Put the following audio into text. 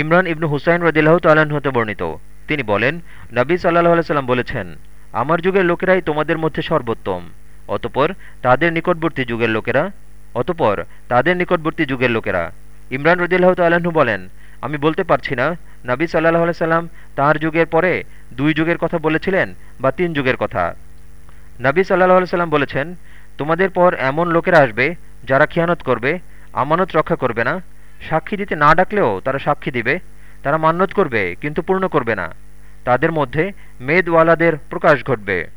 ইমরান ইবনু হুসাইন রদিল্লাহ তাল্লাহ্ন হতে বর্ণিত। তিনি বলেন, নবী সাল্লাহ সাল্লাম বলেছেন, আমার যুগের লোকেরাই তোমাদের মধ্যে সর্বোত্তম। অতপর তাদের নিকটবর্তী যুগের লোকেরা, অতপর তাদের নিকটবর্তী যুগের লোকেরা। ইমরান রদিল্লাহ তাল্লাহ্ন বলেন, আমি বলতে পারছি না, নবী সাল্লাহ সাল্লাম তাঁর যুগের পরে দুই যুগের কথা বলেছিলেন বা তিন যুগের কথা। নবী সাল্লাহ সাল্লাম বলেছেন, তোমাদের পর এমন লোকেরা আসবে যারা খিয়ানত করবে, আমানত রক্ষা করবে না সাক্ষী দিতে না ডাকলেও তারা সাক্ষী দিবে, তারা মান্যত করবে, কিন্তু পূর্ণ করবে না। তাদের মধ্যে মেদওয়ালাদের প্রকাশ ঘটবে।